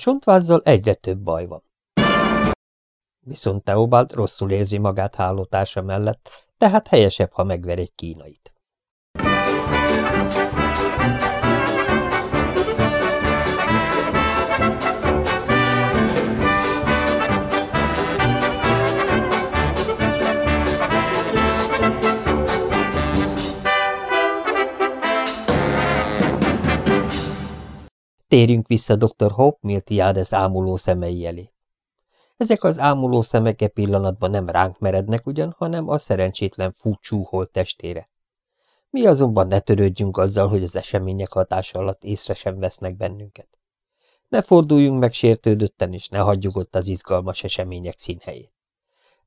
Csontvázzal egyre több baj van. Viszont Teobald rosszul érzi magát hálótársa mellett, tehát helyesebb, ha megver egy kínait. Térjünk vissza dr. Hope Miltiades ámuló szemei elé. Ezek az ámuló szemeke pillanatban nem ránk merednek ugyan, hanem a szerencsétlen fúcsúhol testére. Mi azonban ne törődjünk azzal, hogy az események hatása alatt észre sem vesznek bennünket. Ne forduljunk meg sértődötten, és ne hagyjuk ott az izgalmas események színhelyét.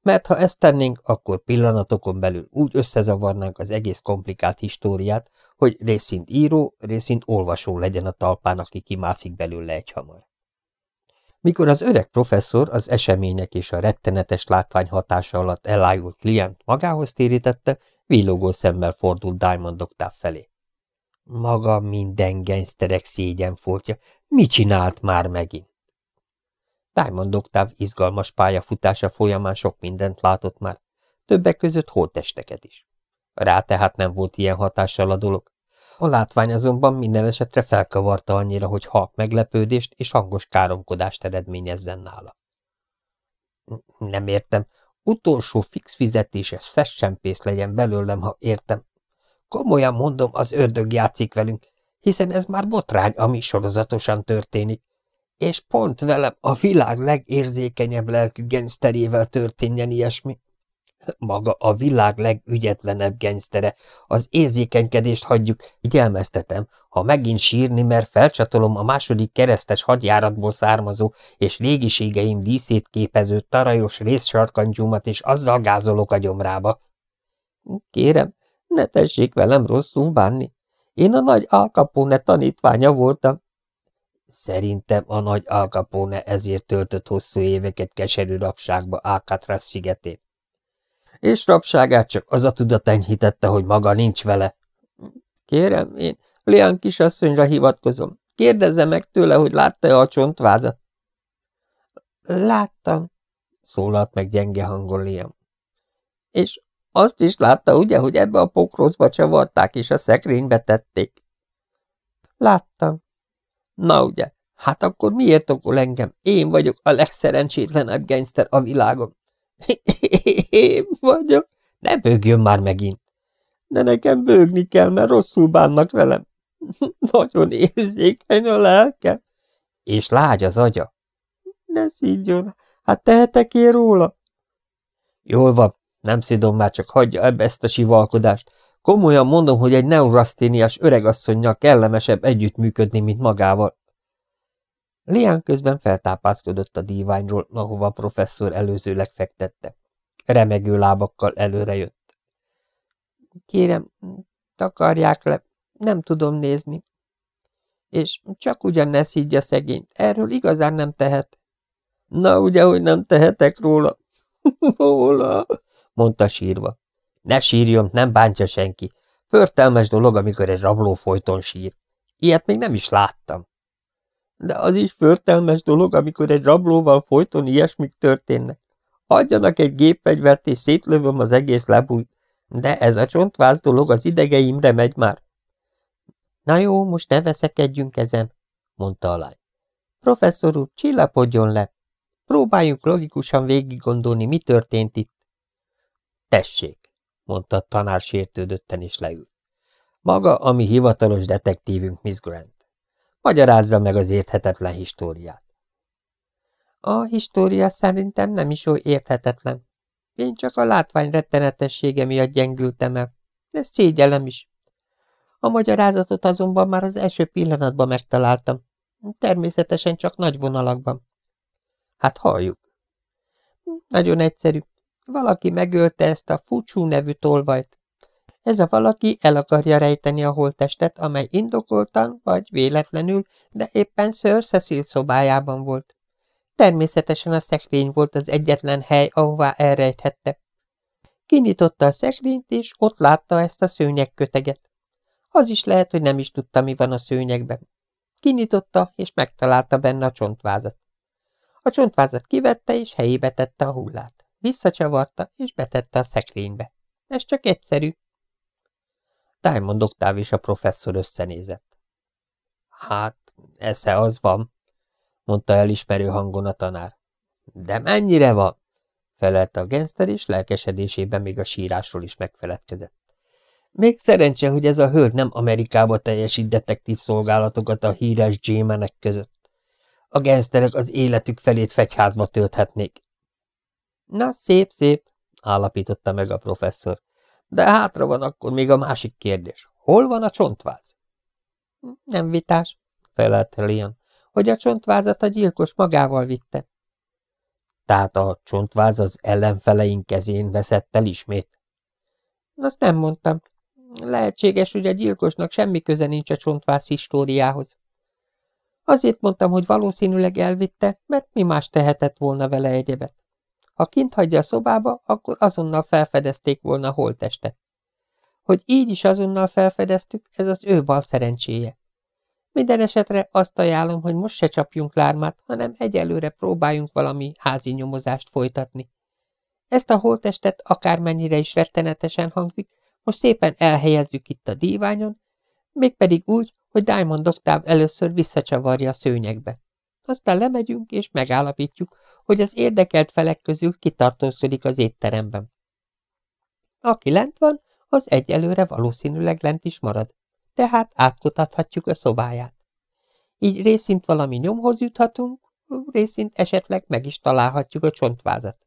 Mert ha ezt tennénk, akkor pillanatokon belül úgy összezavarnánk az egész komplikált históriát, hogy részint író, részint olvasó legyen a talpán, aki kimászik belőle egy hamar. Mikor az öreg professzor az események és a rettenetes látvány hatása alatt elájult Liant magához térítette, villogó szemmel fordult Diamond Octave felé. Maga minden gengszterek szégyenfoltja, mit csinált már megint? Diamond Octave izgalmas pályafutása folyamán sok mindent látott már, többek között holttesteket is. Rá tehát nem volt ilyen hatással a dolog. A látvány azonban minden esetre felkavarta annyira, hogy halk meglepődést és hangos káromkodást eredményezzen nála. Nem értem, utolsó fix fizetéses szessempész legyen belőlem, ha értem. Komolyan mondom, az ördög játszik velünk, hiszen ez már botrány, ami sorozatosan történik. És pont velem a világ legérzékenyebb lelkű gengszterével történjen ilyesmi. Maga a világ legügyetlenebb gengsztere. Az érzékenykedést hagyjuk, gyelmeztetem, ha megint sírni, mert felcsatolom a második keresztes hadjáratból származó és régiségeim díszét képező tarajos részsarkantyúmat, és azzal gázolok a gyomrába. Kérem, ne tessék velem rosszul bánni. Én a nagy Alkapone tanítványa voltam. Szerintem a nagy Alkapone ezért töltött hosszú éveket keserű rabságba Alcatraz szigetén és rabságát csak az a tudat enyhítette, hogy maga nincs vele. Kérem, én Lian kisasszonyra hivatkozom. Kérdezze meg tőle, hogy látta-e a csontvázat. Láttam, szólalt meg gyenge hangon Liam. És azt is látta, ugye, hogy ebbe a pokrózba csavarták, és a szekrénybe tették? Láttam. Na ugye, hát akkor miért okol engem? Én vagyok a legszerencsétlenebb gangster a világon. Én vagyok. Ne bőgjön már megint. De nekem bőgni kell, mert rosszul bánnak velem. Nagyon érzékeny a lelke. És lágy az agya. Ne szídjon, hát tehetek én róla? Jól van, nem szidom már, csak hagyja ebbe ezt a sivalkodást. Komolyan mondom, hogy egy neuraszténiás öregasszonynal kellemesebb együttműködni, mint magával. Lián közben feltápászkodott a díványról, ahova a professzor előzőleg fektette. Remegő lábakkal előre jött. Kérem, takarják le, nem tudom nézni. És csak ugyan ne szídja szegényt, erről igazán nem tehet. Na, ugye, hogy nem tehetek róla. Róla, mondta sírva. Ne sírjon, nem bántja senki. Förtelmes dolog, amikor egy rabló folyton sír. Ilyet még nem is láttam. De az is förtelmes dolog, amikor egy rablóval folyton ilyesmik történnek. Adjanak egy gépfegyvert, és szétlövöm az egész lebújt. De ez a csontváz dolog az idegeimre megy már. Na jó, most ne veszekedjünk ezen, mondta a lány. Professzor úr, csillapodjon le. Próbáljunk logikusan végig gondolni, mi történt itt. Tessék, mondta a tanár sértődötten és leült. Maga, ami hivatalos detektívünk, Miss Grant. Magyarázza meg az érthetetlen históriát. A história szerintem nem is oly érthetetlen. Én csak a látvány rettenetessége miatt gyengültem el. Ez szégyellem is. A magyarázatot azonban már az első pillanatban megtaláltam. Természetesen csak nagy vonalakban. Hát halljuk. Nagyon egyszerű. Valaki megölte ezt a Fucsú nevű tolvajt. Ez a valaki el akarja rejteni a holttestet, amely indokoltan vagy véletlenül, de éppen Sir Cecil szobájában volt. Természetesen a szekrény volt az egyetlen hely, ahová elrejthette. Kinyitotta a szekrényt, és ott látta ezt a szőnyegköteget. Az is lehet, hogy nem is tudta, mi van a szőnyegben. Kinyitotta, és megtalálta benne a csontvázat. A csontvázat kivette, és helyébe tette a hullát. Visszacsavarta, és betette a szekrénybe. Ez csak egyszerű. Diamond Oktáv és a professzor összenézett. Hát, esze az van, mondta elismerő hangon a tanár. De mennyire van? felelte a genszter, és lelkesedésében még a sírásról is megfeledkezett. Még szerencse, hogy ez a hölgy nem Amerikába teljesít detektív szolgálatokat a híres Jémenek között. A genszterek az életük felét fegyházba tölthetnék. Na, szép, szép, állapította meg a professzor. De hátra van akkor még a másik kérdés. Hol van a csontváz? Nem vitás, felelte Leon, hogy a csontvázat a gyilkos magával vitte. Tehát a csontváz az ellenfeleink kezén veszett el ismét? Azt nem mondtam. Lehetséges, hogy a gyilkosnak semmi köze nincs a csontváz históriához. Azért mondtam, hogy valószínűleg elvitte, mert mi más tehetett volna vele egyebet. Ha kint hagyja a szobába, akkor azonnal felfedezték volna a holtestet. Hogy így is azonnal felfedeztük, ez az ő bal szerencséje. Minden esetre azt ajánlom, hogy most se csapjunk lármát, hanem egyelőre próbáljunk valami házi nyomozást folytatni. Ezt a holtestet akármennyire is rettenetesen hangzik, most szépen elhelyezzük itt a díványon, mégpedig úgy, hogy Diamond Octave először visszacsavarja a szőnyegbe. Aztán lemegyünk és megállapítjuk, hogy az érdekelt felek közül kitartózkodik az étteremben. Aki lent van, az egyelőre valószínűleg lent is marad, tehát átkutathatjuk a szobáját. Így részint valami nyomhoz juthatunk, részint esetleg meg is találhatjuk a csontvázat.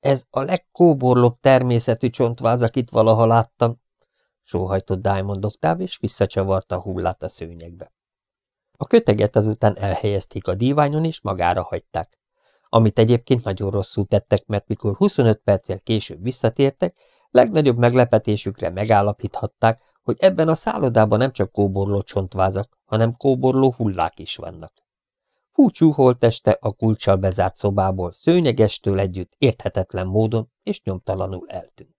Ez a legkóborlóbb természetű csontváz, akit valaha láttam, sóhajtott Diamond Octave, és visszacsavarta a hullát a szőnyegbe. A köteget azután elhelyezték a díványon, és magára hagyták. Amit egyébként nagyon rosszul tettek, mert mikor 25 perccel később visszatértek, legnagyobb meglepetésükre megállapíthatták, hogy ebben a szállodában nem csak kóborló csontvázak, hanem kóborló hullák is vannak. Fúcsú holteste a kulcsal bezárt szobából szőnyegestől együtt érthetetlen módon és nyomtalanul eltűnt.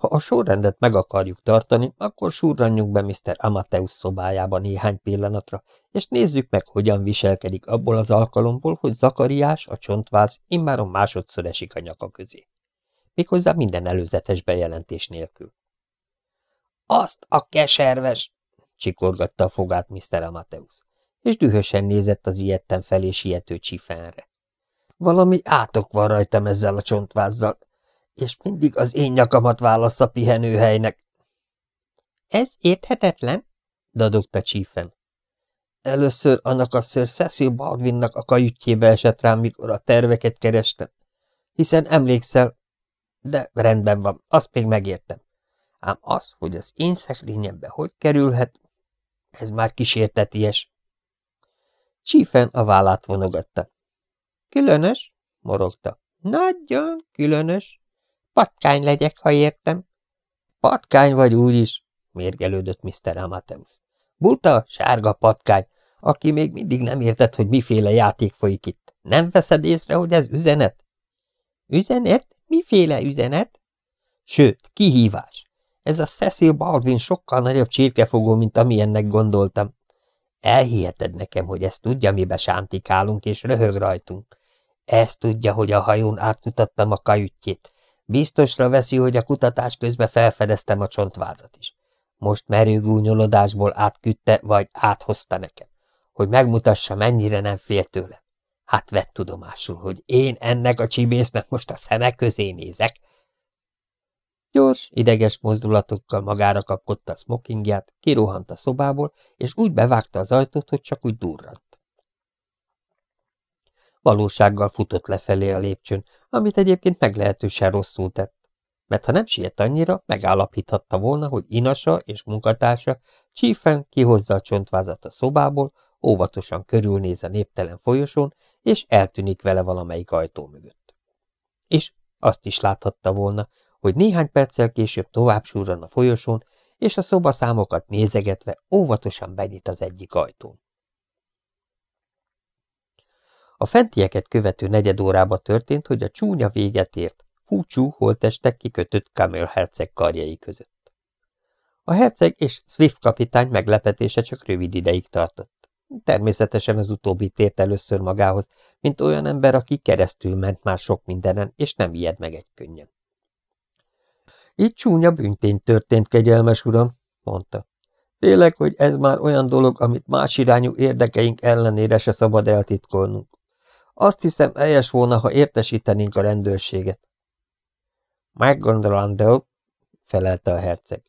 Ha a sorrendet meg akarjuk tartani, akkor surranjunk be Mr. Amateus szobájába néhány pillanatra, és nézzük meg, hogyan viselkedik abból az alkalomból, hogy Zakariás, a csontváz immáron másodszor esik a nyaka közé. Méghozzá minden előzetes bejelentés nélkül. Azt a keserves! csikorgatta a fogát Mr. Amateus, és dühösen nézett az ilyetten felé siető csifenre. Valami átok van rajtam ezzel a csontvázzal, és mindig az én nyakamat válasz a pihenőhelynek. Ez érthetetlen? dadogta csífen. Először annak a ször Cecil Baldwinnak a kajütjébe esett rám, mikor a terveket kerestem. Hiszen emlékszel, de rendben van, azt még megértem. Ám az, hogy az én szekrényembe hogy kerülhet, ez már kísérteties. Csífen a vállát vonogatta. Különös? morogta. Nagyon különös. Patkány legyek, ha értem. Patkány vagy úgy is, mérgelődött Mr. Amateus. Buta, sárga patkány, aki még mindig nem értett, hogy miféle játék folyik itt. Nem veszed észre, hogy ez üzenet? Üzenet? Miféle üzenet? Sőt, kihívás. Ez a Cecil Baldwin sokkal nagyobb csirkefogó, mint amilyennek gondoltam. Elhiheted nekem, hogy ezt tudja, mibe sántikálunk és röhög rajtunk. Ezt tudja, hogy a hajón átmutattam a kajütjét, Biztosra veszi, hogy a kutatás közben felfedeztem a csontvázat is. Most merő gúnyolodásból átküldte, vagy áthozta nekem, hogy megmutassa, mennyire nem fél tőle. Hát vett tudomásul, hogy én ennek a csibésznek most a szeme közé nézek. Gyors, ideges mozdulatokkal magára kapkodta a smokingját, kirohant a szobából, és úgy bevágta az ajtót, hogy csak úgy durrant valósággal futott lefelé a lépcsőn, amit egyébként meglehetősen rosszul tett. Mert ha nem siet annyira, megállapíthatta volna, hogy Inasa és munkatársa csífen kihozza a csontvázat a szobából, óvatosan körülnéz a néptelen folyosón, és eltűnik vele valamelyik ajtó mögött. És azt is láthatta volna, hogy néhány perccel később tovább surran a folyosón, és a szobaszámokat nézegetve óvatosan benyit az egyik ajtón. A fentieket követő negyed órába történt, hogy a csúnya véget ért, fúcsú holtestek kikötött Kamel herceg karjai között. A herceg és Swift kapitány meglepetése csak rövid ideig tartott. Természetesen az utóbbi tért először magához, mint olyan ember, aki keresztül ment már sok mindenen, és nem ijed meg egy könnyen. Így csúnya büntény történt, kegyelmes uram, mondta. Félek, hogy ez már olyan dolog, amit más irányú érdekeink ellenére se szabad eltitkolnunk. Azt hiszem, helyes volna, ha értesítenénk a rendőrséget. Meggondolandó, felelte a herceg.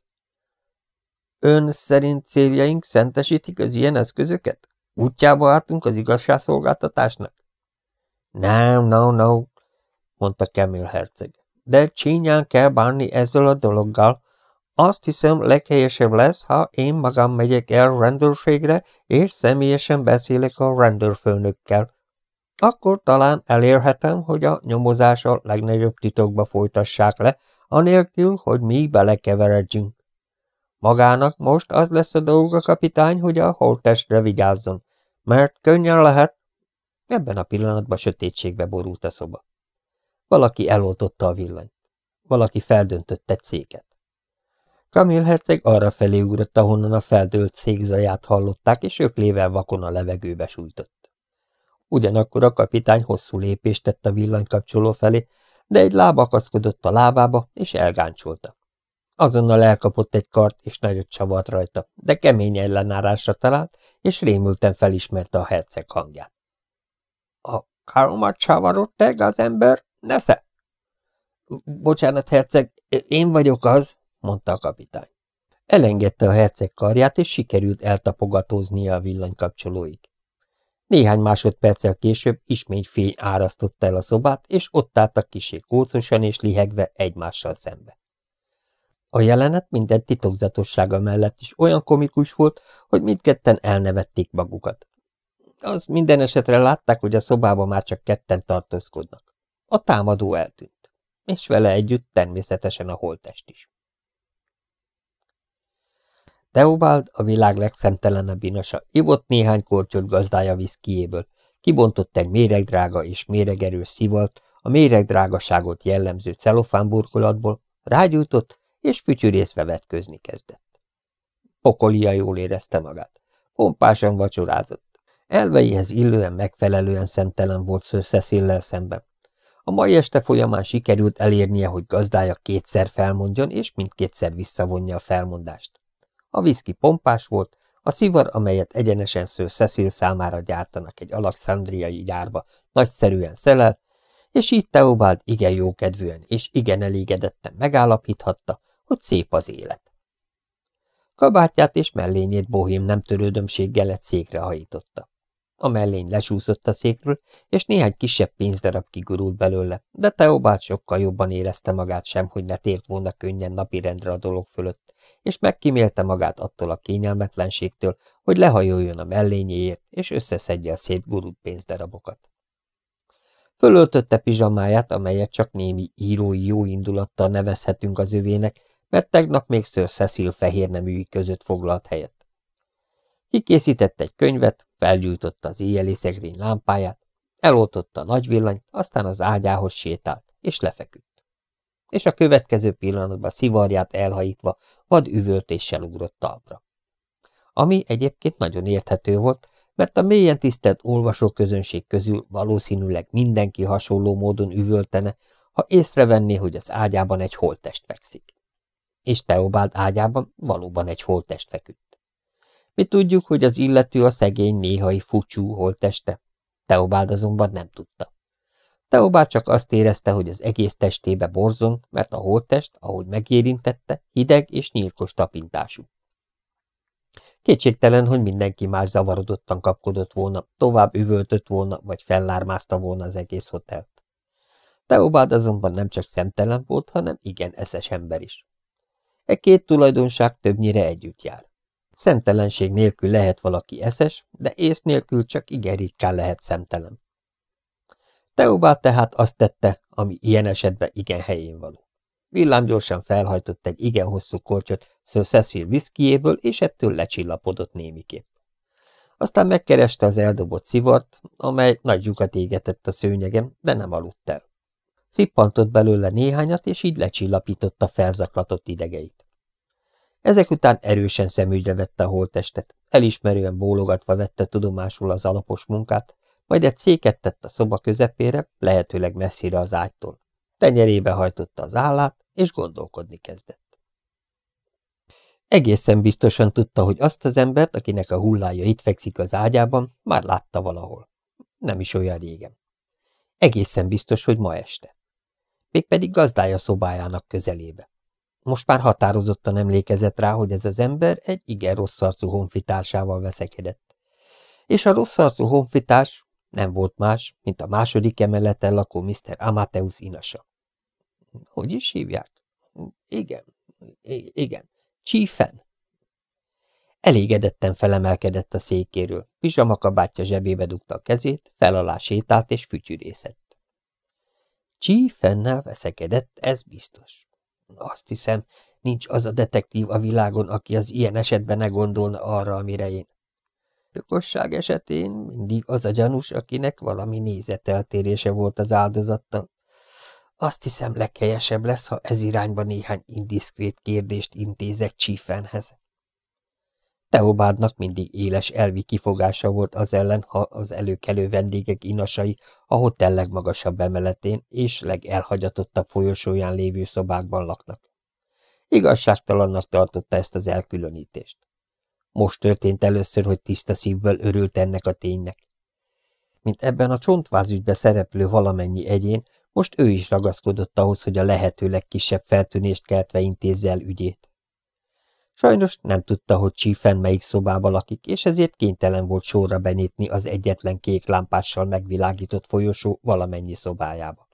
Ön szerint céljaink szentesítik az ilyen eszközöket? Útjába álltunk az igazságszolgáltatásnak? Nem, no, no, mondta Kemil herceg. De csínyán kell bánni ezzel a dologgal. Azt hiszem, leghelyesebb lesz, ha én magam megyek el rendőrségre, és személyesen beszélek a rendőrfőnökkel. Akkor talán elérhetem, hogy a nyomozás a legnagyobb titokba folytassák le, anélkül, hogy mi belekeveredjünk. Magának most az lesz a dolga, kapitány, hogy a holttestre vigyázzon, mert könnyen lehet. Ebben a pillanatban sötétségbe borult a szoba. Valaki eloltotta a villanyt. Valaki feldöntött egy széket. Kamil herceg arra felé ugrott, ahonnan a feldőlt székzaját hallották, és öklével vakon a levegőbe sújtott. Ugyanakkor a kapitány hosszú lépést tett a villanykapcsoló felé, de egy láb akaszkodott a lábába, és elgáncsolta. Azonnal elkapott egy kart, és nagyot csavart rajta, de kemény ellenárásra talált, és rémülten felismerte a herceg hangját. – A karomat csavarott te, az ember? Nesze? – Bocsánat, herceg, én vagyok az – mondta a kapitány. Elengedte a herceg karját, és sikerült eltapogatóznia a villanykapcsolóig. Néhány másodperccel később ismény fény árasztotta el a szobát, és ott álltak kisé kócosan és lihegve egymással szembe. A jelenet minden titokzatossága mellett is olyan komikus volt, hogy mindketten elnevették magukat. Az minden esetre látták, hogy a szobában már csak ketten tartózkodnak. A támadó eltűnt, és vele együtt természetesen a holtest is. Teobald, a világ legszemtelenebb inasa, ivott néhány kortyot gazdája viszkijéből, kibontott egy méregdrága és méregerős szivalt, a méregdrágaságot jellemző celofánburkolatból, rágyújtott, és fütyűrészve vetközni kezdett. Pokolia jól érezte magát. Pompásan vacsorázott. Elveihez illően megfelelően szemtelen volt Sir cecil szemben. A mai este folyamán sikerült elérnie, hogy gazdája kétszer felmondjon, és mindkétszer visszavonja a felmondást. A viszki pompás volt, a szivar, amelyet egyenesen Sir Cecil számára gyártanak egy alexandriai gyárba, nagyszerűen szelel, és így Teobald igen jókedvűen és igen elégedetten megállapíthatta, hogy szép az élet. Kabátját és mellényét bohém nem törődömséggel egy székre hajította. A mellény lesúszott a székről, és néhány kisebb pénzdarab kigurult belőle, de Teobald sokkal jobban érezte magát sem, hogy ne tért volna könnyen napirendre a dolog fölött, és megkímélte magát attól a kényelmetlenségtől, hogy lehajoljon a mellényéért, és összeszedje a szétgurult pénzdarabokat. Fölöltötte pizsamáját, amelyet csak némi írói jó indulattal nevezhetünk az övének, mert tegnap még Sir Cecil fehérneműi között foglalt helyet. Kikészített egy könyvet, felgyújtotta az éjjeli szegrény lámpáját, eloltotta a nagy villanyt, aztán az ágyához sétált, és lefeküdt. És a következő pillanatban szivarját elhajítva vad üvöltéssel ugrott talpra. Ami egyébként nagyon érthető volt, mert a mélyen tisztelt olvasóközönség közül valószínűleg mindenki hasonló módon üvöltene, ha észrevenné, hogy az ágyában egy holttest fekszik és Teobáld ágyában valóban egy holttest feküdt. Mi tudjuk, hogy az illető a szegény néhai fucsú holtteste, Teobáld azonban nem tudta. Teobáld csak azt érezte, hogy az egész testébe borzong, mert a holttest, ahogy megérintette, hideg és nyírkos tapintású. Kétségtelen, hogy mindenki más zavarodottan kapkodott volna, tovább üvöltött volna, vagy fellármázta volna az egész hotelt. Teobáld azonban nem csak szemtelen volt, hanem igen eszes ember is. E két tulajdonság többnyire együtt jár. Szemtelenség nélkül lehet valaki eszes, de ész nélkül csak igen ritkán lehet szemtelen. Teobald tehát azt tette, ami ilyen esetben igen helyén való. Villámgyorsan felhajtott egy igen hosszú kortyot Sir Cecil viszkijéből, és ettől lecsillapodott némiképp. Aztán megkereste az eldobott szivart, amely nagy lyukat égetett a szőnyegem, de nem aludt el. Szippantott belőle néhányat, és így lecsillapította felzaklatott idegeit. Ezek után erősen szemügyre vette a holttestet, elismerően bólogatva vette tudomásul az alapos munkát, majd egy széket tett a szoba közepére, lehetőleg messzire az ágytól. Tenyerébe hajtotta az állát, és gondolkodni kezdett. Egészen biztosan tudta, hogy azt az embert, akinek a hullája itt fekszik az ágyában, már látta valahol. Nem is olyan régen. Egészen biztos, hogy ma este. Mégpedig gazdája szobájának közelébe. Most már határozottan emlékezett rá, hogy ez az ember egy igen rossz arcú honfitársával veszekedett. És a rossz arcú honfitárs nem volt más, mint a második emeleten lakó Mr. Amateus Inasa. Hogy is hívják? Igen, igen, Csífen. Elégedetten felemelkedett a székéről, pizsamakabátja zsebébe dugta a kezét, fel alá sétált és fütyűrészett. Csífennel veszekedett, ez biztos. Azt hiszem, nincs az a detektív a világon, aki az ilyen esetben ne gondolna arra, amire én. Jogosság esetén mindig az a gyanús, akinek valami nézeteltérése volt az áldozattal. Azt hiszem, leghelyesebb lesz, ha ez irányba néhány indiszkrét kérdést intézek Csífenhez. Teobádnak mindig éles elvi kifogása volt az ellen, ha az előkelő vendégek inasai a hotel legmagasabb emeletén és legelhagyatottabb folyosóján lévő szobákban laknak. Igazságtalannak tartotta ezt az elkülönítést. Most történt először, hogy tiszta szívből örült ennek a ténynek. Mint ebben a csontvázügybe szereplő valamennyi egyén, most ő is ragaszkodott ahhoz, hogy a lehető legkisebb feltűnést keltve intézze el ügyét. Sajnos nem tudta, hogy Csífen melyik szobába lakik, és ezért kénytelen volt sorra benyitni az egyetlen kék lámpással megvilágított folyosó valamennyi szobájába.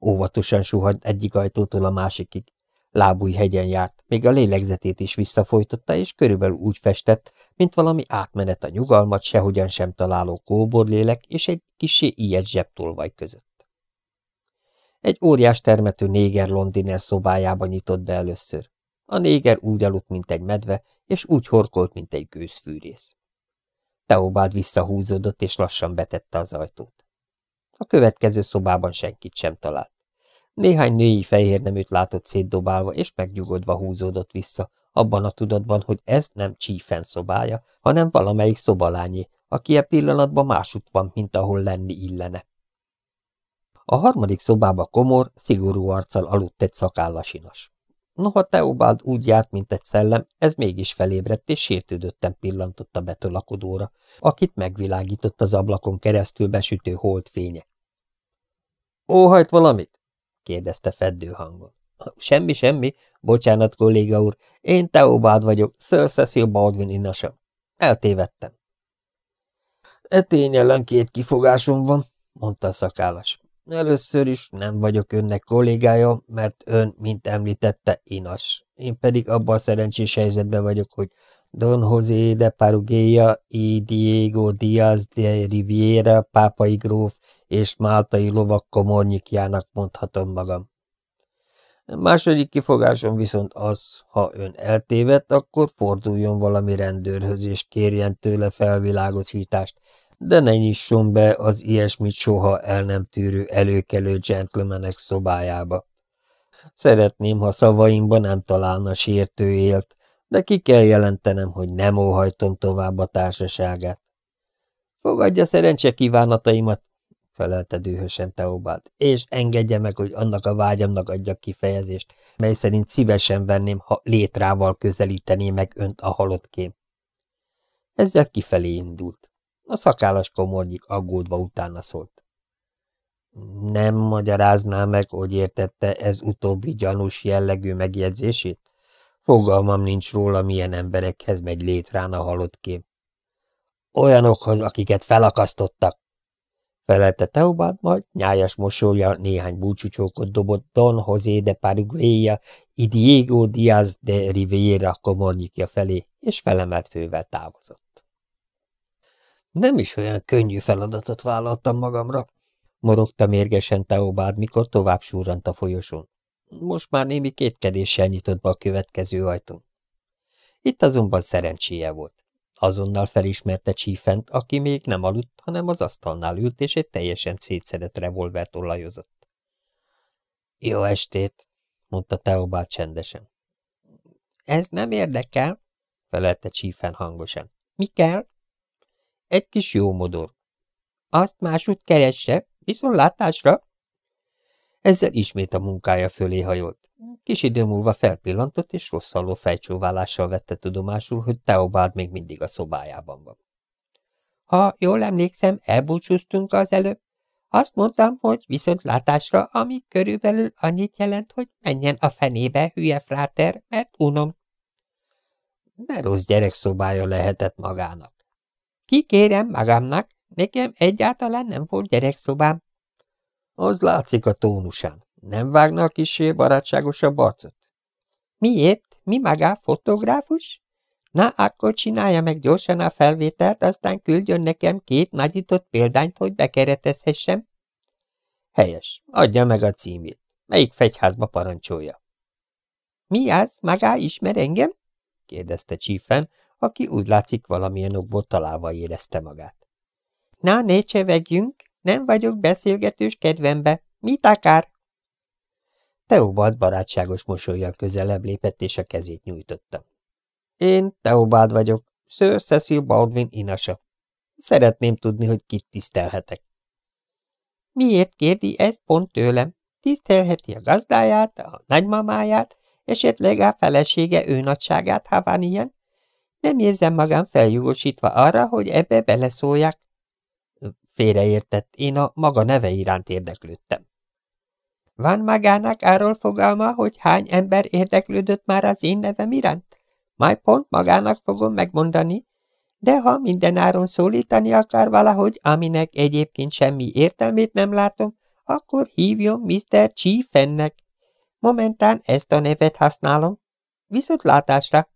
Óvatosan suhant egyik ajtótól a másikig, lábúj hegyen járt, még a lélegzetét is visszafolytotta, és körülbelül úgy festett, mint valami átmenet a nyugalmat sehogyan sem találó kóborlélek és egy kisé ilyet zsebtolvaj között. Egy óriás termető néger londiner szobájába nyitott be először. A néger úgy aludt, mint egy medve, és úgy horkolt, mint egy gőzfűrész. Teobád visszahúzódott, és lassan betette az ajtót. A következő szobában senkit sem talált. Néhány női fehérneműt látott szétdobálva, és megnyugodva húzódott vissza, abban a tudatban, hogy ez nem Csífen szobája, hanem valamelyik szobalányé, aki e pillanatban másút van, mint ahol lenni illene. A harmadik szobába komor, szigorú arccal aludt egy szakállasinas. Noha Teobald úgy járt, mint egy szellem, ez mégis felébredt, és sértődötten pillantott a betolakodóra, akit megvilágított az ablakon keresztül besütő holdfénye. – Óhajt valamit? – kérdezte feddő hangon. – Semmi, semmi. Bocsánat, kolléga úr. Én Teobald vagyok, Sir Cecil Baldwin innasem. Eltévedtem. – E tény ellen két kifogásom van – mondta a szakállas. Először is nem vagyok önnek kollégája, mert ön, mint említette, inas. Én pedig abban a szerencsés helyzetben vagyok, hogy Don José de Parugéja y Diego Díaz de Riviera pápai gróf és máltai lovak komornyikjának mondhatom magam. Második kifogásom viszont az, ha ön eltévedt, akkor forduljon valami rendőrhöz és kérjen tőle felvilágosítást, de ne nyisson be az ilyesmit soha el nem tűrő előkelő gentlemanek szobájába. Szeretném, ha szavaimban nem találna sértő élt, de ki kell jelentenem, hogy nem óhajtom tovább a társaságát. Fogadja szerencse kívánataimat, felelte dühösen Teobald, és engedje meg, hogy annak a vágyamnak adja kifejezést, mely szerint szívesen venném, ha létrával közelítené meg önt a halottkém. Ezzel kifelé indult. A szakállas komornyik aggódva utána szólt. Nem magyarázná meg, hogy értette ez utóbbi gyanús jellegű megjegyzését? Fogalmam nincs róla, milyen emberekhez megy létrán a halott kém. Olyanokhoz, akiket felakasztottak, felelte Teobald, majd nyájas mosolya néhány búcsúcsókot dobott Don José de Paraguaya Diego Díaz de Rivera komornyikja felé, és felemelt fővel távozott. Nem is olyan könnyű feladatot vállaltam magamra, morogta mérgesen Teobád, mikor tovább súrant a folyosón. Most már némi kétkedéssel nyitott be a következő ajtón. Itt azonban szerencséje volt. Azonnal felismerte Csífent, aki még nem aludt, hanem az asztalnál ült, és egy teljesen szétszedett revolvert olajozott. Jó estét, mondta Teobád csendesen. Ez nem érdekel, felelte csífen hangosan. Mi kell? Egy kis jó modor. Azt másút keresse, viszont látásra. Ezzel ismét a munkája fölé hajolt. Kis idő múlva felpillantott, és rosszalló fejcsóválással vette tudomásul, hogy Teobád még mindig a szobájában van. Ha jól emlékszem, elbúcsúztunk az előbb. Azt mondtam, hogy viszont látásra, ami körülbelül annyit jelent, hogy menjen a fenébe, hülye fráter, mert unom. De rossz gyerekszobája lehetett magának. Kikérem magamnak, nekem egyáltalán nem volt gyerekszobám. Az látszik a tónusán. Nem vágna a kisé barátságosabb arcot? Miért? Mi maga fotográfus? Na, akkor csinálja meg gyorsan a felvételt, aztán küldjön nekem két nagyított példányt, hogy bekeretezhessem. Helyes. Adja meg a címét. Melyik fegyházba parancsolja? Mi az? Magá ismer engem? kérdezte Csífen, aki úgy látszik valamilyen okból találva érezte magát. Na, ne csevegjünk, nem vagyok beszélgetős kedvembe. Mit akár? Teobald barátságos mosolyjal közelebb lépett, és a kezét nyújtotta. Én Teobald vagyok, Sir Cecil Baldwin inasa. Szeretném tudni, hogy kit tisztelhetek. Miért kérdi ezt pont tőlem? Tisztelheti a gazdáját, a nagymamáját, esetleg a felesége ő nagyságát, ha van ilyen? Nem érzem magam feljogosítva arra, hogy ebbe beleszóljak. Félreértett, én a maga neve iránt érdeklődtem. Van magának arról fogalma, hogy hány ember érdeklődött már az én nevem iránt? Majd pont magának fogom megmondani, de ha mindenáron szólítani akar valahogy, aminek egyébként semmi értelmét nem látom, akkor hívjon Mr. Chiefennek. Momentán ezt a nevet használom. Viszont látásra.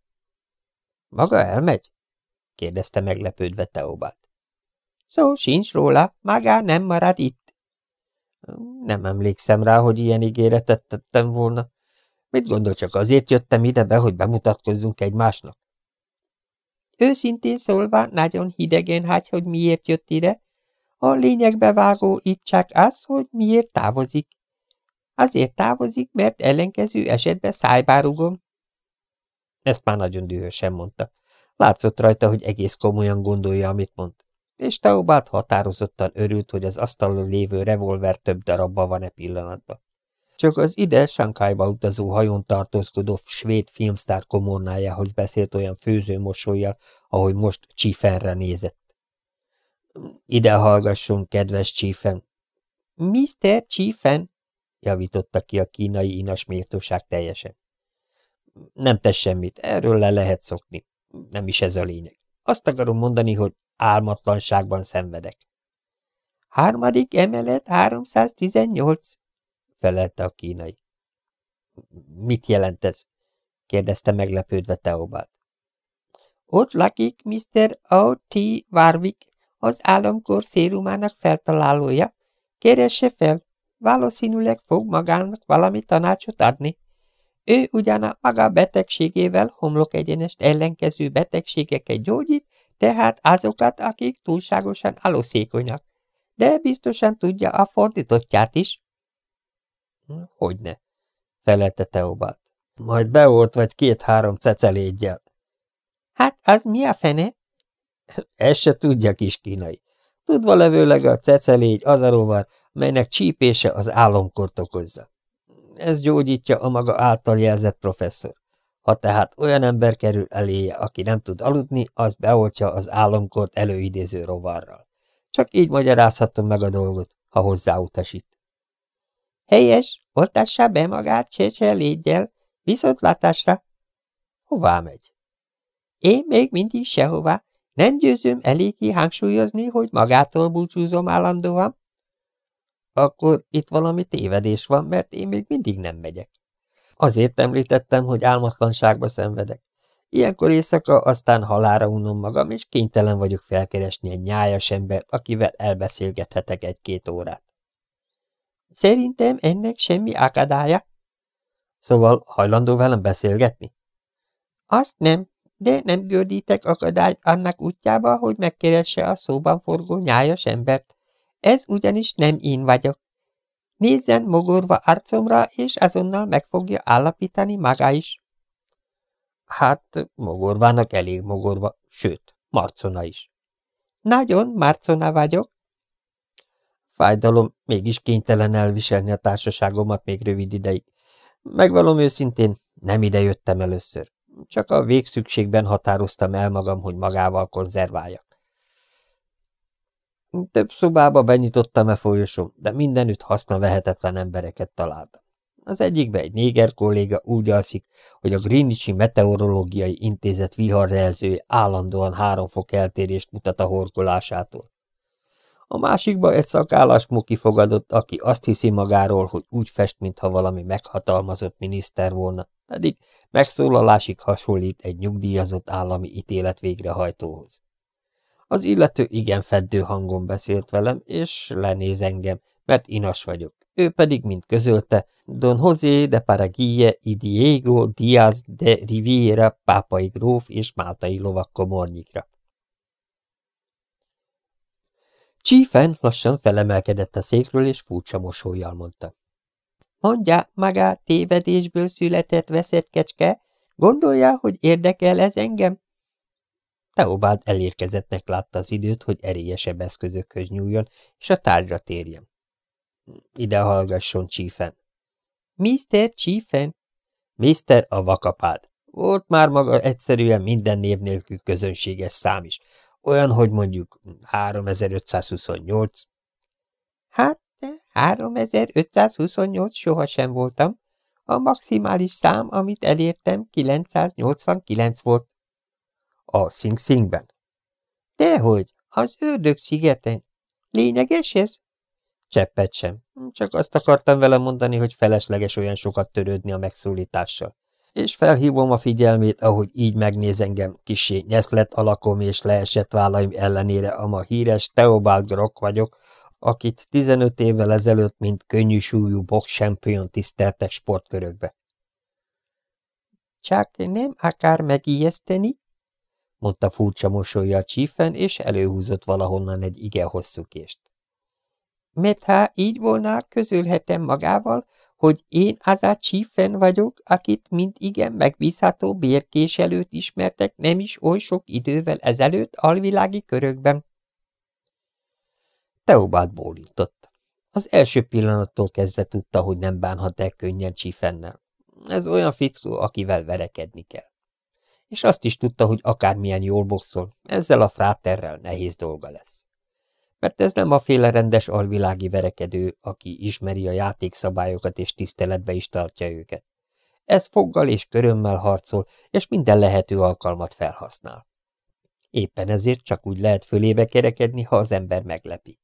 Maga elmegy? kérdezte meglepődve Teobald. Szó sincs róla, magá nem marad itt. Nem emlékszem rá, hogy ilyen ígéretet tettem volna. Mit gondol, csak azért jöttem ide be, hogy bemutatkozzunk egymásnak? Őszintén szólva, nagyon hidegen hágy, hogy miért jött ide. A lényegbe vágó itt csak az, hogy miért távozik. Azért távozik, mert ellenkező esetben szájbá rugom. Ezt már nagyon dühösen mondta. Látszott rajta, hogy egész komolyan gondolja, amit mond. És Teobát határozottan örült, hogy az asztalon lévő revolver több darabban van-e pillanatban. Csak az ide Sankájba utazó hajón tartózkodó svéd filmsztár komornájához beszélt olyan főző mosolyjal, ahogy most Csífenre nézett. Ide hallgasson, kedves Csífen! Mr. Csífen! javította ki a kínai inas méltóság teljesen. Nem tesz semmit, erről le lehet szokni. Nem is ez a lényeg. Azt akarom mondani, hogy álmatlanságban szenvedek. Harmadik emelet 318, felelte a kínai. Mit jelent ez? kérdezte meglepődve Teobald. Ott lakik Mr. O.T. Warwick, az államkor szérumának feltalálója. Keresse fel, valószínűleg fog magának valami tanácsot adni. Ő ugyan a maga betegségével homlok egyenest ellenkező betegségeket gyógyít, tehát azokat, akik túlságosan aluszékonyak. De biztosan tudja a fordítottját is. Hm, hogyne, felelte Teobald. Majd beolt vagy két-három cecelégyel. Hát az mi a fene? Ez se tudja, kis kínai. Tudva levőleg a cecelégy az a rovar, melynek csípése az álomkort okozza. Ez gyógyítja a maga által jelzett professzor. Ha tehát olyan ember kerül eléje, aki nem tud aludni, az beoltja az álomkort előidéző rovarral. Csak így magyarázhatom meg a dolgot, ha hozzáutasít. Helyes, oltassa be magát csecse légyel, viszontlátásra. Hová megy? Én még mindig sehová. Nem győzöm eléggé hangsúlyozni, hogy magától búcsúzom állandóan. Akkor itt valami tévedés van, mert én még mindig nem megyek. Azért említettem, hogy álmatlanságba szenvedek. Ilyenkor éjszaka aztán halára unom magam, és kénytelen vagyok felkeresni egy nyájas embert, akivel elbeszélgethetek egy-két órát. Szerintem ennek semmi akadálya. Szóval hajlandó velem beszélgetni? Azt nem, de nem gördítek akadályt annak útjába, hogy megkeresse a szóban forgó nyájas embert. Ez ugyanis nem én vagyok. Nézzen mogorva arcomra, és azonnal meg fogja állapítani maga is. Hát, mogorvának elég mogorva, sőt, marcona is. Nagyon marcona vagyok. Fájdalom, mégis kénytelen elviselni a társaságomat még rövid ideig. Megvalom őszintén, nem ide jöttem először. Csak a végszükségben határoztam el magam, hogy magával konzerváljak. Több szobába benyitottam-e folyosom, de mindenütt haszna vehetetlen embereket találtam. Az egyikbe egy néger kolléga úgy alszik, hogy a Greenwichi Meteorológiai Intézet viharrelzője állandóan három fok eltérést mutat a horkolásától. A másikba egy szakállás muki fogadott, aki azt hiszi magáról, hogy úgy fest, mintha valami meghatalmazott miniszter volna, pedig megszólalásig hasonlít egy nyugdíjazott állami ítélet végrehajtóhoz. Az illető igen feddő hangon beszélt velem, és lenéz engem, mert inas vagyok. Ő pedig, mint közölte, Don José de Paraguille y Diego Díaz de Riviera pápai gróf és máltai lovak komornyikra. Csífen lassan felemelkedett a székről, és furcsa mosolyjal mondta. Mondja, maga tévedésből született veszett kecske, gondolja, hogy érdekel ez engem? Teobáld elérkezettnek látta az időt, hogy erélyesebb eszközökhöz nyúljon, és a tárgyra térjen. Ide hallgasson, Csífen. Mr. Csífen? Mr. a vakapád. Volt már maga egyszerűen minden név nélkül közönséges szám is. Olyan, hogy mondjuk 3528. Hát, 3528 sohasem voltam. A maximális szám, amit elértem, 989 volt. A Sing Singben? Dehogy, az ördög szigeten. Lényeges ez? Cseppet sem. Csak azt akartam vele mondani, hogy felesleges olyan sokat törődni a megszólítással. És felhívom a figyelmét, ahogy így megnéz engem, kisé nyeszlet alakom és leesett vállaim ellenére a ma híres Theobald Grock vagyok, akit 15 évvel ezelőtt, mint könnyű súlyú box champion tiszteltek sportkörökbe. Csak nem akar megijeszteni? Mondta furcsa mosolya a csífen, és előhúzott valahonnan egy igen hosszú kést. Mert ha így volna, közölhetem magával, hogy én az a csífen vagyok, akit mint igen megbízható bérkés előtt ismertek nem is oly sok idővel ezelőtt alvilági körökben. Teobát bólintott. Az első pillanattól kezdve tudta, hogy nem bánhat el könnyen csífennel. Ez olyan fickó, akivel verekedni kell és azt is tudta, hogy akármilyen jól boxol, ezzel a fráterrel nehéz dolga lesz. Mert ez nem a féle rendes alvilági verekedő, aki ismeri a játékszabályokat és tiszteletbe is tartja őket. Ez foggal és körömmel harcol, és minden lehető alkalmat felhasznál. Éppen ezért csak úgy lehet fölébe kerekedni, ha az ember meglepi.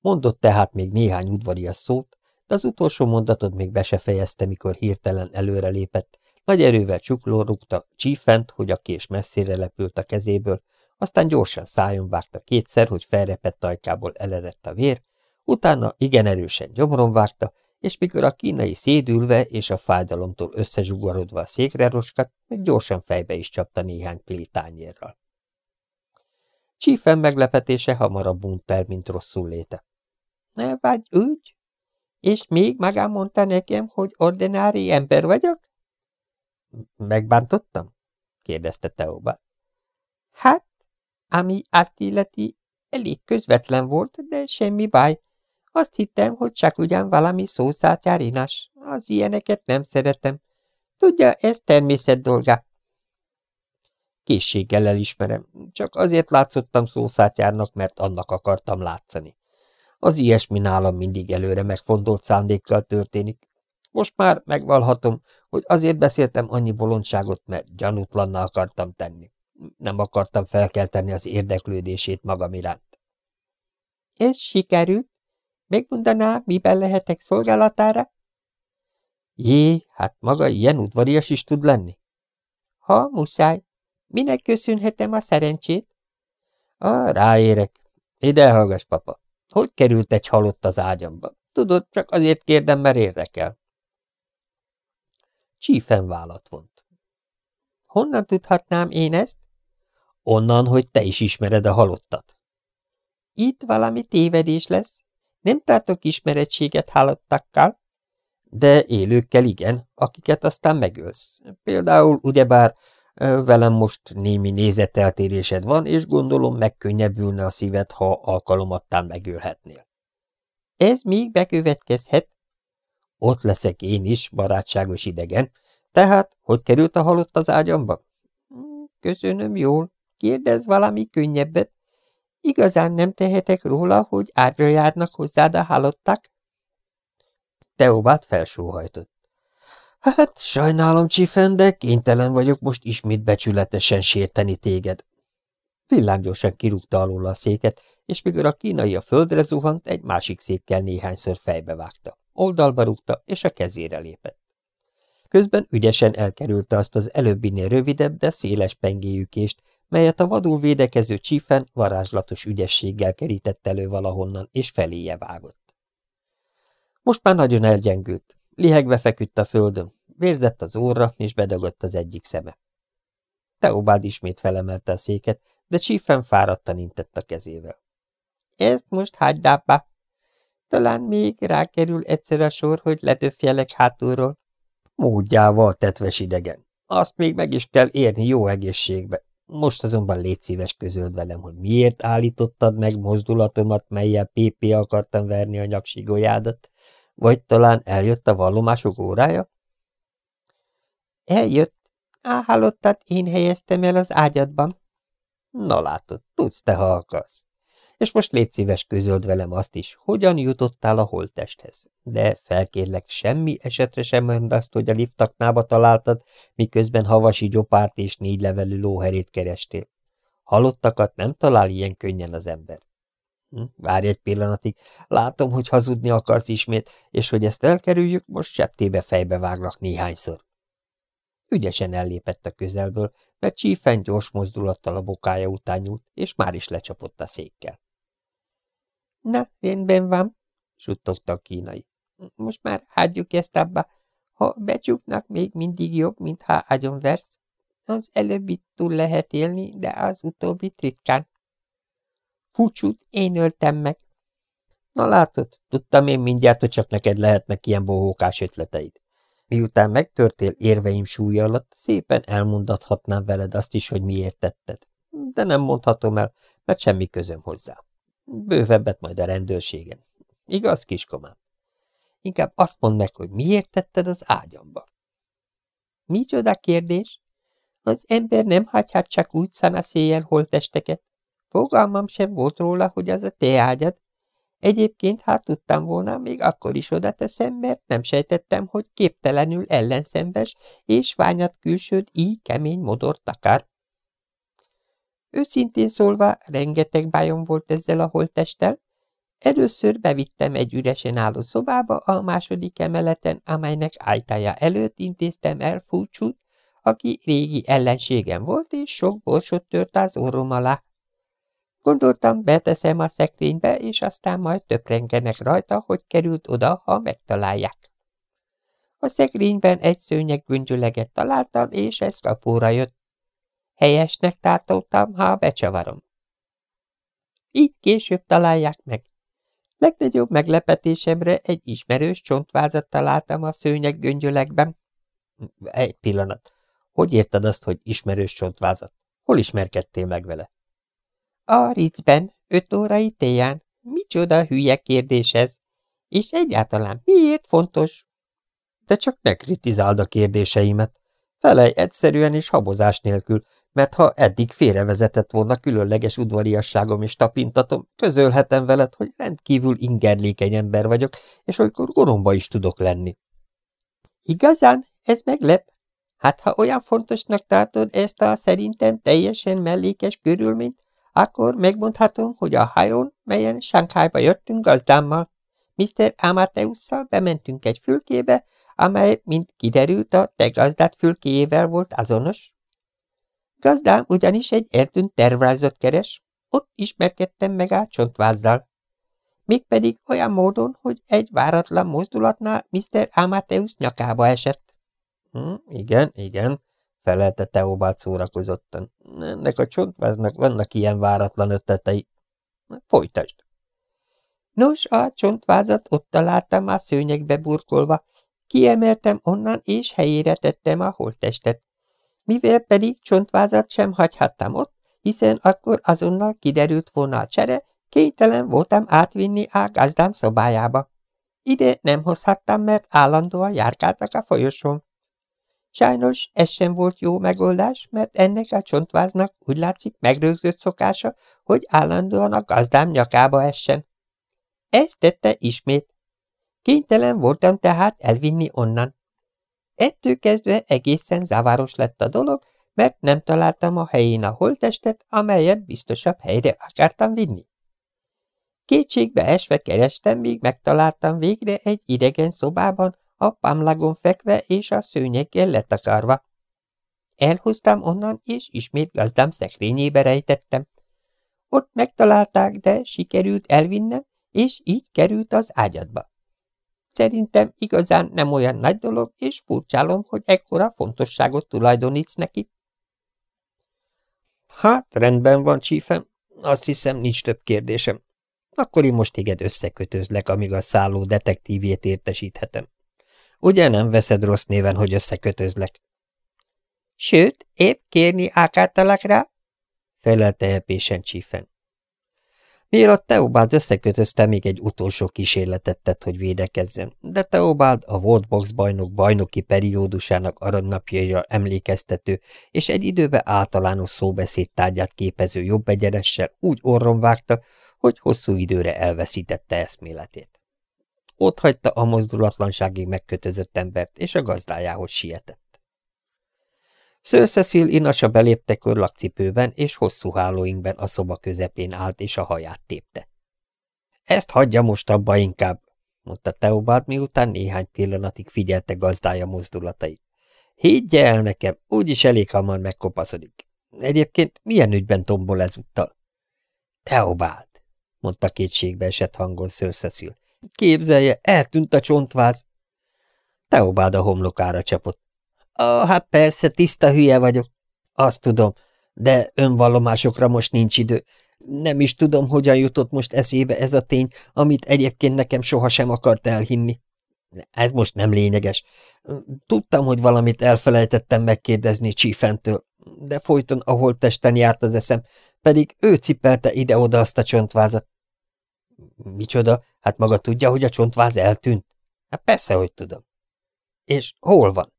Mondott tehát még néhány udvarias szót, de az utolsó mondatot még be se fejezte, mikor hirtelen előrelépett, nagy erővel csukló rúgta csífent, hogy a kés messzire lepült a kezéből, aztán gyorsan szájon vágta kétszer, hogy felrepett ajkából eledett a vér, utána igen erősen gyomron vágta, és mikor a kínai szédülve és a fájdalomtól összezsugarodva a székre roskat, meg gyorsan fejbe is csapta néhány plétányérral. Csífen meglepetése hamarabb bunt el, mint rosszul léte. – Vagy úgy? És még magám mondta nekem, hogy ordinári ember vagyok? Megbántottam? kérdezte Teoba. Hát, ami azt illeti, elég közvetlen volt, de semmi baj. Azt hittem, hogy csak ugyan valami szószátjárinas. Az ilyeneket nem szeretem. Tudja, ez természet dolga. Készséggel elismerem, csak azért látszottam szószátjárnak, mert annak akartam látszani. Az ilyesmi nálam mindig előre megfontolt szándékkal történik. Most már megvalhatom, hogy azért beszéltem annyi bolondságot, mert gyanútlanna akartam tenni. Nem akartam felkelteni az érdeklődését magam iránt. Ez sikerült? Megmondaná, miben lehetek szolgálatára? Jé, hát maga ilyen udvarias is tud lenni. Ha, muszáj. Minek köszönhetem a szerencsét? Ah, ráérek. Ide hallgass, papa. Hogy került egy halott az ágyamba? Tudod, csak azért kérdem, mert érdekel. Csífen vállat vont. Honnan tudhatnám én ezt? Onnan, hogy te is ismered a halottat. Itt valami tévedés lesz. Nem tartok ismerettséget halottakkal. De élőkkel igen, akiket aztán megölsz. Például, ugyebár, velem most némi nézeteltérésed van, és gondolom megkönnyebbülne a szíved, ha alkalomattán megölhetnél. Ez még bekövetkezhet. Ott leszek én is, barátságos idegen. Tehát, hogy került a halott az ágyamba? Köszönöm jól. Kérdez valami könnyebbet. Igazán nem tehetek róla, hogy ágyra járnak hozzád a halottak? Teobát felsóhajtott. Hát, sajnálom, Csifen, de kénytelen vagyok most ismét becsületesen sérteni téged. Villámgyorsan kirúgta alól a széket, és mikor a kínai a földre zuhant, egy másik székkel néhányszor fejbe vágta. Oldalba rúgta, és a kezére lépett. Közben ügyesen elkerülte azt az előbbinél rövidebb, de széles pengéjükést, melyet a vadul védekező csífen varázslatos ügyességgel kerített elő valahonnan, és feléje vágott. Most már nagyon elgyengült. Lihegve feküdt a földön, vérzett az óra, és bedagott az egyik szeme. Teobád ismét felemelte a széket, de csífen fáradtan intett a kezével. Ezt most hagyd abba. Talán még rákerül egyszer a sor, hogy ledöfjelek hátulról. Módjával tetves idegen. Azt még meg is kell érni jó egészségbe. Most azonban légy szíves közöld velem, hogy miért állítottad meg mozdulatomat, melyel PP akartam verni a nyaksigójádat, vagy talán eljött a vallomások órája? Eljött. Áhálottat én helyeztem el az ágyadban. Na látod, tudsz te, ha akarsz. És most légy szíves közöld velem azt is, hogyan jutottál a holttesthez. De felkérlek, semmi esetre sem mondd azt, hogy a liftaknába találtad, miközben havasi gyopárt és négy levelű lóherét kerestél. Halottakat nem talál ilyen könnyen az ember. Hm, várj egy pillanatig, látom, hogy hazudni akarsz ismét, és hogy ezt elkerüljük, most septébe fejbe váglak néhányszor. Ügyesen ellépett a közelből, mert csífen gyors mozdulattal a bokája után nyúlt, és már is lecsapott a székkel. Na, rendben van, suttogta a kínai. Most már hagyjuk ezt abba. Ha becsuknak, még mindig jobb, mint ha agyonversz. Az előbbi túl lehet élni, de az utóbbi ritkán. Fúcsút én öltem meg. Na látod, tudtam én mindjárt, hogy csak neked lehetnek ilyen bohókás ötleteid. Miután megtörtél érveim súlya alatt, szépen elmondathatnám veled azt is, hogy miért tetted. De nem mondhatom el, mert semmi közöm hozzá. Bővebbet majd a rendőrségen. Igaz, kiskomám? Inkább azt mondd meg, hogy miért tetted az ágyamba. Micsoda kérdés? Az ember nem hagyhat csak úgy szanaszéjjel holtesteket. Fogalmam sem volt róla, hogy az a te ágyad. Egyébként, hát tudtam volna, még akkor is oda teszem, mert nem sejtettem, hogy képtelenül ellenszenves és ványat külsőd így kemény modort akar. Őszintén szólva, rengeteg bájom volt ezzel a holttesttel. Először bevittem egy üresen álló szobába a második emeleten, amelynek ájtája előtt intéztem el fúcsút, aki régi ellenségem volt, és sok borsot tört az orrom alá. Gondoltam, beteszem a szekrénybe, és aztán majd töprengenek rajta, hogy került oda, ha megtalálják. A szekrényben egy szőnyeg göngyöleget találtam, és ez kapóra jött. Helyesnek tartottam, ha becsavarom. Így később találják meg. Legnagyobb meglepetésemre egy ismerős csontvázat találtam a szőnyeg göngyölegben. Egy pillanat. Hogy érted azt, hogy ismerős csontvázat? Hol ismerkedtél meg vele? A Ritzben, öt órai téján. Micsoda hülye kérdés ez? És egyáltalán miért fontos? De csak ne kritizáld a kérdéseimet. Felej egyszerűen és habozás nélkül, mert ha eddig félrevezetett volna különleges udvariasságom és tapintatom, közölhetem veled, hogy rendkívül ingerlékeny ember vagyok, és olykor goromba is tudok lenni. Igazán? Ez meglep? Hát ha olyan fontosnak tartod ezt a szerintem teljesen mellékes körülményt, akkor megmondhatom, hogy a hajón, melyen Sankhájba jöttünk gazdámmal, Mr. Amateusszal bementünk egy fülkébe, amely, mint kiderült, a te gazdát fülkéjével volt azonos. Gazdám ugyanis egy eltűnt tervrázot keres, ott ismerkedtem meg a csontvázzal. Mégpedig olyan módon, hogy egy váratlan mozdulatnál Mr. Amateus nyakába esett. Hm, igen, igen, felelte Teobát szórakozottan. Ennek a csontváznak vannak ilyen váratlan ötletei. Folytasd. Nos, a csontvázat ott találtam már szőnyegbe burkolva, Kiemeltem onnan, és helyére tettem a holttestet. Mivel pedig csontvázat sem hagyhattam ott, hiszen akkor azonnal kiderült volna a csere, kénytelen voltam átvinni a gazdám szobájába. Ide nem hozhattam, mert állandóan járkáltak a folyosón. Sajnos ez sem volt jó megoldás, mert ennek a csontváznak úgy látszik megrögzött szokása, hogy állandóan a gazdám nyakába essen. Ezt tette ismét. Kénytelen voltam tehát elvinni onnan. Ettől kezdve egészen zavaros lett a dolog, mert nem találtam a helyén a holtestet, amelyet biztosabb helyre akartam vinni. Kétségbe esve kerestem, míg megtaláltam végre egy idegen szobában, a pamlagon fekve és a szőnyeggel letakarva. Elhoztam onnan, és ismét gazdám szekrényébe rejtettem. Ott megtalálták, de sikerült elvinnem, és így került az ágyadba. Szerintem igazán nem olyan nagy dolog, és furcsálom, hogy ekkora fontosságot tulajdonítsz neki. Hát, rendben van, csífem. Azt hiszem, nincs több kérdésem. Akkor én most téged összekötözlek, amíg a szálló detektívjét értesíthetem. Ugye nem veszed rossz néven, hogy összekötözlek? Sőt, épp kérni ákáltalak rá? felelte epésen csífen. Mielőtt Teobald összekötözte, még egy utolsó kísérletet tett, hogy védekezzen, de Teobald a World Box bajnok bajnoki periódusának aranynapjaira emlékeztető és egy időbe általános szóbeszéd tárgyát képező jobb egyenessel úgy orron vágta, hogy hosszú időre elveszítette eszméletét. Ott hagyta a mozdulatlanságig megkötözött embert, és a gazdájához sietett. Cecil inasa belépte körlakcipőben, és hosszú hálóinkben a szoba közepén állt, és a haját tépte. Ezt hagyja most abba inkább, mondta Teobald, miután néhány pillanatig figyelte gazdája mozdulatait. Higgye el nekem, úgyis elég hamar megkopaszodik. Egyébként milyen ügyben tombol ezúttal? Teobald, mondta kétségbe esett hangon Cecil. Képzelje, eltűnt a csontváz. Teobald a homlokára csapott. Ah, hát persze, tiszta hülye vagyok. Azt tudom, de önvallomásokra most nincs idő. Nem is tudom, hogyan jutott most eszébe ez a tény, amit egyébként nekem sohasem akart elhinni. Ez most nem lényeges. Tudtam, hogy valamit elfelejtettem megkérdezni Csífentől, de folyton a holttesten járt az eszem, pedig ő cipelte ide-oda azt a csontvázat. Micsoda? Hát maga tudja, hogy a csontváz eltűnt? Hát persze, hogy tudom. És hol van?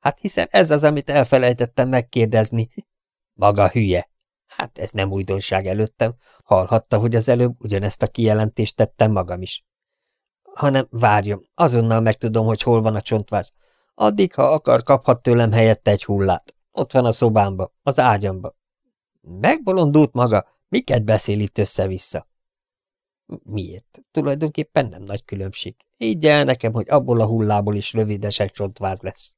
Hát hiszen ez az, amit elfelejtettem megkérdezni. Maga hülye. Hát ez nem újdonság előttem. Hallhatta, hogy az előbb ugyanezt a kijelentést tettem magam is. Hanem várjon, azonnal megtudom, hogy hol van a csontváz. Addig, ha akar, kaphat tőlem helyette egy hullát. Ott van a szobámba, az ágyamba. Megbolondult maga, miket beszél itt össze-vissza? Miért? Tulajdonképpen nem nagy különbség. Így el nekem, hogy abból a hullából is rövidesek csontváz lesz.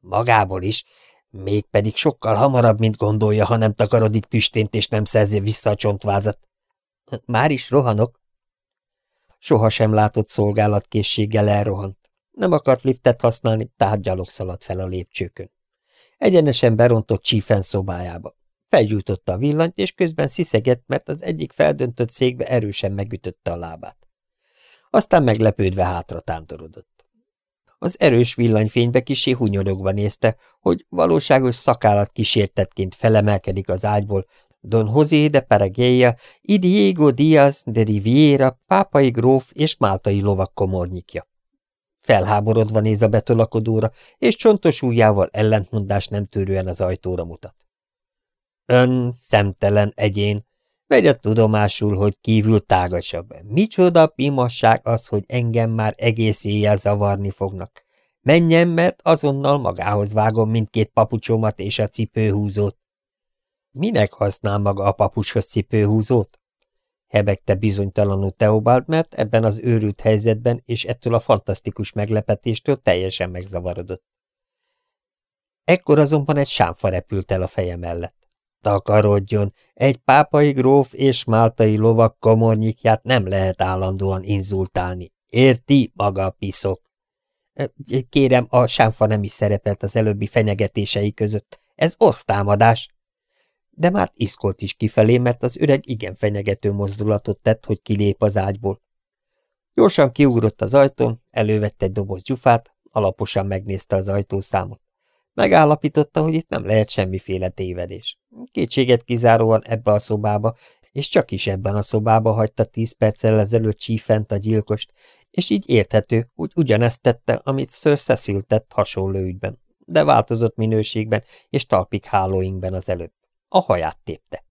Magából is, mégpedig sokkal hamarabb, mint gondolja, ha nem takarodik tüstént és nem szerzi vissza a csontvázat. Már is rohanok. Soha sem látott szolgálatkészséggel elrohant. Nem akart liftet használni, tehát gyalog szaladt fel a lépcsőkön. Egyenesen berontott csífen szobájába. Felgyújtotta a villanyt, és közben sziszegett, mert az egyik feldöntött székbe erősen megütötte a lábát. Aztán meglepődve hátra tántorodott. Az erős villanyfénybe kisé hunyorogva nézte, hogy valóságos szakállat kísértetként felemelkedik az ágyból Don José de Paragueya, y Diego Díaz de Riviera, pápai gróf és máltai lovak komornyikja. Felháborodva néz a betolakodóra, és csontos ujjával ellentmondás nem törően az ajtóra mutat. Ön szemtelen egyén, vegye tudomásul, hogy kívül tágasabb. Micsoda pimasság az, hogy engem már egész éjjel zavarni fognak. Menjen, mert azonnal magához vágom mindkét papucsomat és a cipőhúzót. Minek használ maga a papucshoz cipőhúzót? Hebegte bizonytalanul Teobald, mert ebben az őrült helyzetben és ettől a fantasztikus meglepetéstől teljesen megzavarodott. Ekkor azonban egy sámfa repült el a feje mellett. Takarodjon, egy pápai gróf és máltai lovak komornyikját nem lehet állandóan inzultálni. Érti, maga a piszok? Kérem, a sámfa nem is szerepelt az előbbi fenyegetései között. Ez orvtámadás. De már iszkolt is kifelé, mert az öreg igen fenyegető mozdulatot tett, hogy kilép az ágyból. Gyorsan kiugrott az ajtón, elővette egy doboz gyufát, Alaposan megnézte az ajtószámot. Megállapította, hogy itt nem lehet semmiféle tévedés. Kétséget kizáróan ebbe a szobába, és csak is ebben a szobába hagyta tíz perccel ezelőtt csífent a gyilkost, és így érthető, hogy ugyanezt tette, amit Sir Cecil tett hasonló ügyben, de változott minőségben és talpik hálóinkben az előbb. A haját tépte.